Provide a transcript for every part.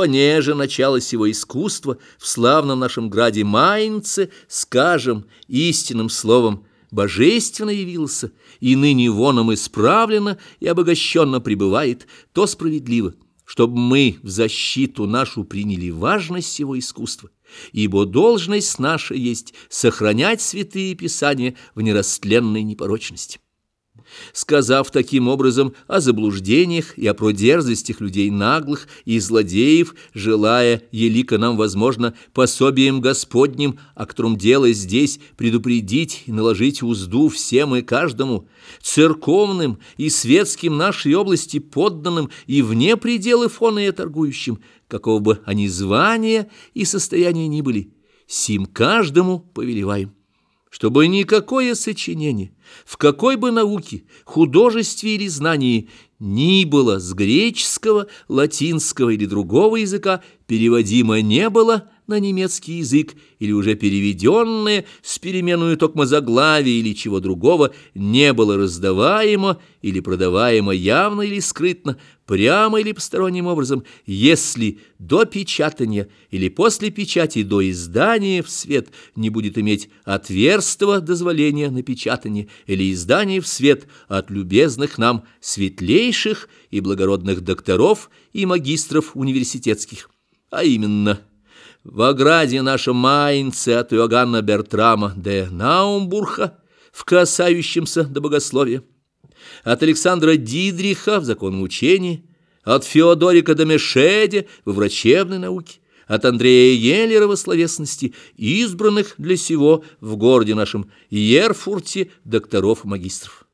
понеже начало сего искусства в славном нашем граде Майнце, скажем истинным словом, божественно явился, и ныне воном исправлено и обогащенно пребывает, то справедливо, чтобы мы в защиту нашу приняли важность его искусства, ибо должность наша есть сохранять святые писания в нерастленной непорочности сказав таким образом о заблуждениях и о продерзостях людей наглых и злодеев, желая, елико нам возможно, пособием Господним, о котором дело здесь, предупредить и наложить узду всем и каждому, церковным и светским нашей области подданным и вне пределы фона и торгующим, какого бы они звания и состояния ни были, сим каждому повелеваем чтобы никакое сочинение, в какой бы науке, художестве или знании ни было с греческого, латинского или другого языка переводимо не было на немецкий язык или уже переведенное с переменную токмо заглавия или чего другого не было раздаваемо или продаваемо явно или скрытно, прямо или посторонним образом, если до печатания или после печати до издания в свет не будет иметь отверстого дозволения на печатание или издание в свет от любезных нам светлейших и благородных докторов и магистров университетских, а именно – в ограде нашем Майнце от Иоганна Бертрама де Наумбурха в касающемся до богословия, от Александра Дидриха в законном учении, от Феодорика де Мешеде в врачебной науке, от Андрея Еллера в словесности, избранных для сего в городе нашем Ерфурте докторов и магистров.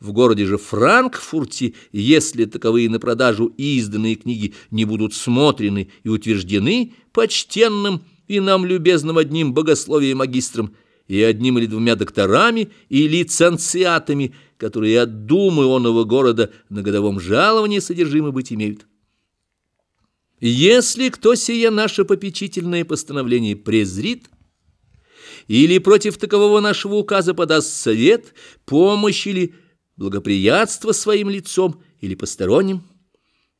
В городе же Франкфурте, если таковые на продажу изданные книги не будут смотрены и утверждены почтенным и нам любезным одним богословием магистром и одним или двумя докторами и лиценциатами, которые от думы оного города на годовом жаловании содержимы быть имеют. Если кто сие наше попечительное постановление презрит, или против такового нашего указа подаст совет, помощь или благоприятство своим лицом или посторонним,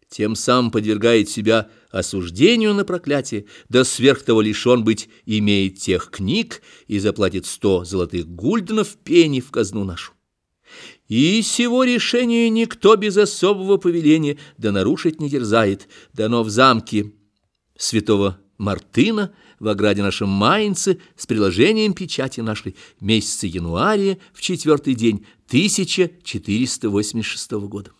тем самым подвергает себя осуждению на проклятие, да сверх того лишен быть имеет тех книг и заплатит сто золотых гульденов пени в казну нашу. И сего решения никто без особого повеления да нарушить не дерзает, дано в замке святого Мартына в ограде нашем Майнце с приложением печати нашей месяца января в четвертый день 1486 года.